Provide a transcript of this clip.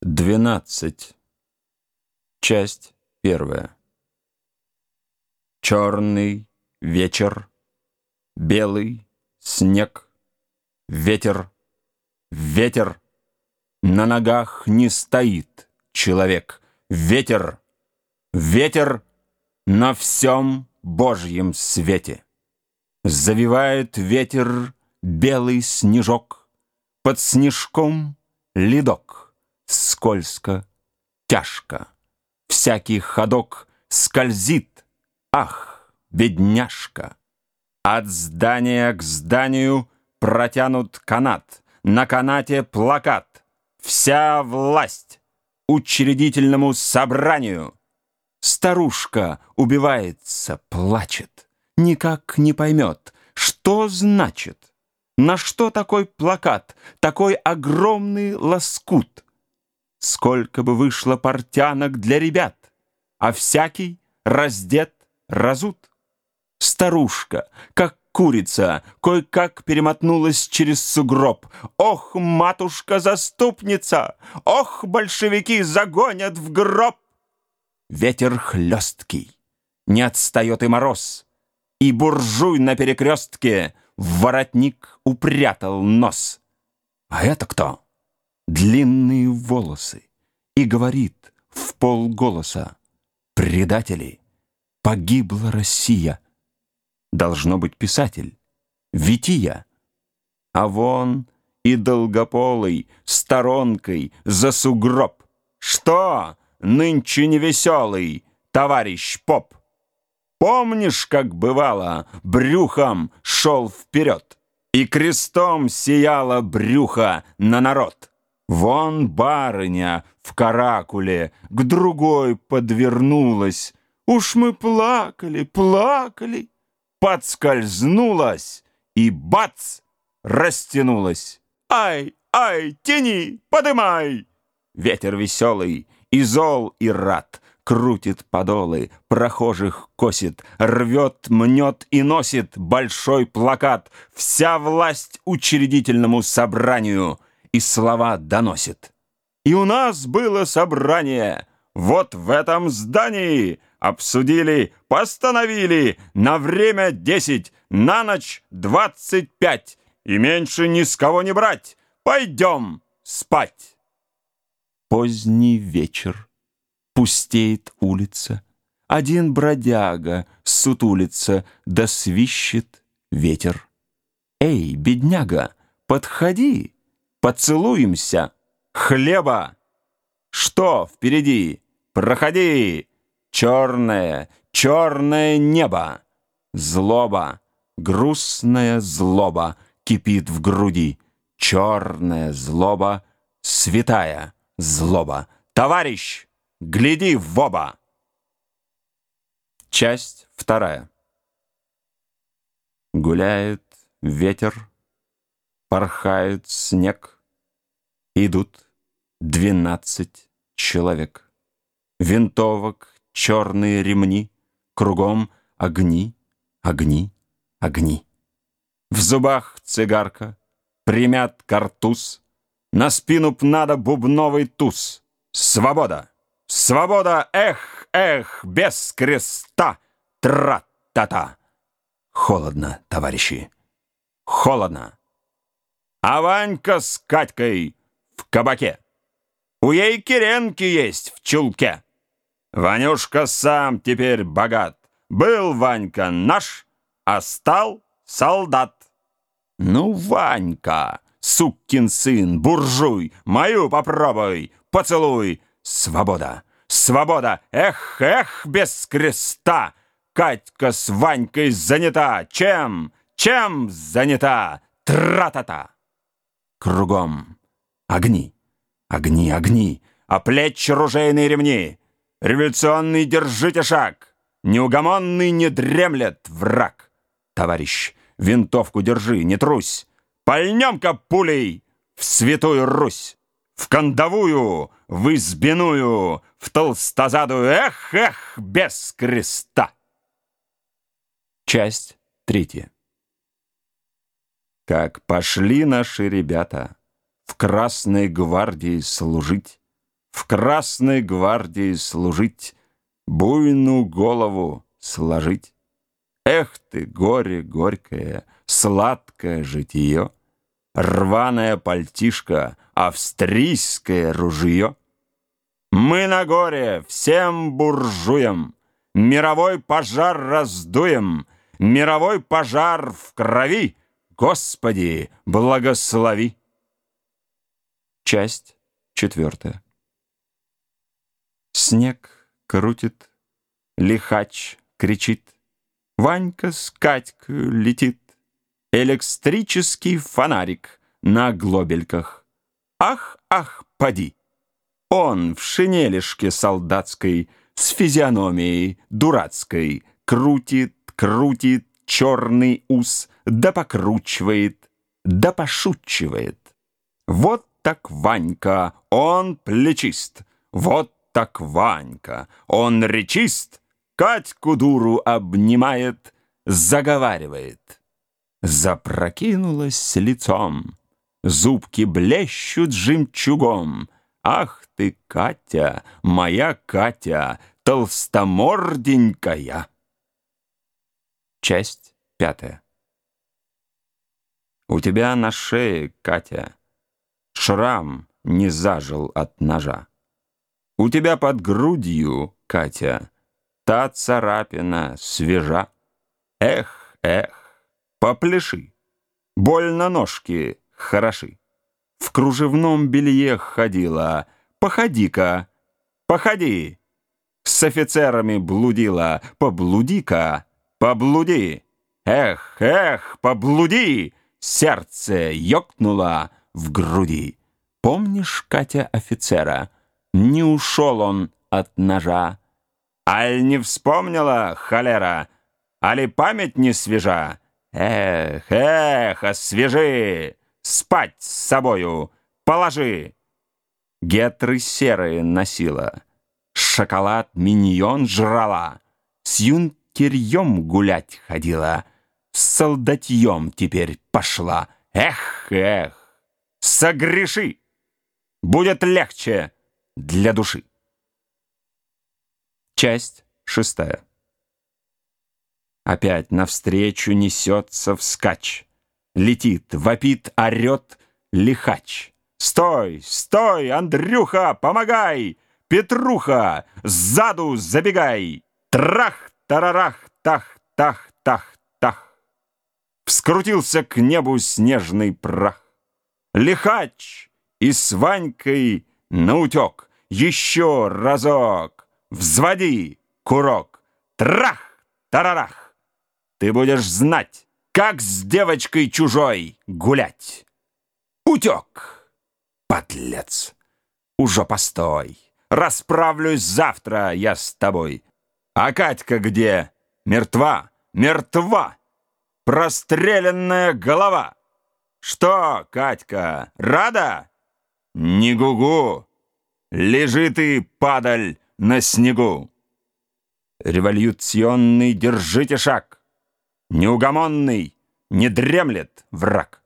Двенадцать. Часть первая. Черный вечер, белый снег, ветер, ветер. На ногах не стоит человек. Ветер, ветер на всем Божьем свете. Завивает ветер белый снежок, под снежком ледок скользко, тяжко. Всякий ходок скользит, ах, бедняжка. От здания к зданию протянут канат, на канате плакат. Вся власть учредительному собранию. Старушка убивается, плачет, никак не поймет, что значит, на что такой плакат, такой огромный лоскут. Сколько бы вышло портянок для ребят, А всякий раздет, разут. Старушка, как курица, кое-как перемотнулась через сугроб. Ох, матушка-заступница! Ох, большевики загонят в гроб! Ветер хлесткий, не отстает и мороз, И буржуй на перекрестке В воротник упрятал нос. А это кто? Длинные волосы и говорит в полголоса «Предатели! Погибла Россия!» Должно быть писатель, Вития. А вон и долгополый, сторонкой, за сугроб. Что, нынче невеселый, товарищ поп? Помнишь, как бывало, брюхом шел вперед, И крестом сияло брюхо на народ? Вон барыня в каракуле к другой подвернулась. Уж мы плакали, плакали. Подскользнулась и бац! Растянулась. Ай, ай, тяни, подымай! Ветер веселый, и зол, и рад, Крутит подолы, прохожих косит, Рвет, мнет и носит большой плакат «Вся власть учредительному собранию!» И слова доносит. И у нас было собрание, вот в этом здании обсудили, постановили на время десять, на ночь двадцать пять, и меньше ни с кого не брать. Пойдем спать. Поздний вечер, пустеет улица, один бродяга сутулится, да свищет ветер. Эй, бедняга, подходи! Поцелуемся. Хлеба. Что впереди? Проходи. Черное, черное небо. Злоба, грустная злоба кипит в груди. Черная злоба, святая злоба. Товарищ, гляди в оба. Часть вторая. Гуляет ветер порхает снег. Идут двенадцать человек. Винтовок черные ремни, Кругом огни, огни, огни. В зубах цигарка, примят картуз, На спину надо бубновый туз. Свобода! Свобода! Эх, эх, без креста! Тра-та-та! Холодно, товарищи, холодно а Ванька с Катькой в кабаке. У ей Киренки есть в чулке. Ванюшка сам теперь богат. Был Ванька наш, а стал солдат. Ну, Ванька, сукин сын, буржуй, мою попробуй, поцелуй. Свобода, свобода, эх, эх, без креста. Катька с Ванькой занята. Чем? Чем занята? Тра-та-та! Кругом огни, огни, огни, а плечи ружейные ремни. Революционный держите шаг, неугомонный не дремлет враг. Товарищ, винтовку держи, не трусь. Пальнем-ка пулей в святую Русь, в кондовую, в избиную, в толстозадую, эх, эх, без креста. Часть третья. Как пошли наши ребята в Красной гвардии служить, В Красной гвардии служить, Буйную голову сложить. Эх ты, горе горькое, сладкое житие, Рваная пальтишка, австрийское ружье. Мы на горе всем буржуям Мировой пожар раздуем, Мировой пожар в крови, Господи, благослови. Часть четвертая. Снег крутит, лихач кричит, Ванька с Катькой летит, Электрический фонарик на глобельках. Ах, ах, поди! Он в шинелишке солдатской С физиономией дурацкой Крутит, крутит черный ус, Да покручивает, да пошучивает. Вот так Ванька, он плечист, Вот так Ванька, он речист, Катьку дуру обнимает, заговаривает. Запрокинулась лицом, Зубки блещут жемчугом. Ах ты, Катя, моя Катя, толстоморденькая! Часть пятая. У тебя на шее, Катя, Шрам не зажил от ножа. У тебя под грудью, Катя, Та царапина свежа. Эх, эх, попляши, Больно ножки хороши. В кружевном белье ходила, Походи-ка, походи. С офицерами блудила, Поблуди-ка, поблуди. Эх, эх, поблуди! Сердце ёкнуло в груди. Помнишь, Катя, офицера? Не ушел он от ножа. Аль не вспомнила, холера? Али память не свежа? Эх, эх, освежи! Спать с собою положи! Гетры серые носила, Шоколад миньон жрала, С юнкерьем гулять ходила, С солдатьем теперь пошла. Эх, эх, согреши! Будет легче для души. Часть шестая. Опять навстречу несется вскач. Летит, вопит, орет лихач. «Стой! Стой! Андрюха, помогай! Петруха, сзаду забегай!» Трах, тарарах, тах, тах, тах, тах. Вскрутился к небу снежный прах. Лихач и с Ванькой наутек. Еще разок. Взводи, курок! Трах! Тарарах! Ты будешь знать, как с девочкой чужой гулять. Утек, подлец! Уже постой! Расправлюсь завтра я с тобой. А Катька где? Мертва, мертва! Простреленная голова! Что, Катька, рада? Не гугу! Лежи ты, падаль, на снегу. Революционный, держите шаг. Неугомонный, не дремлет враг.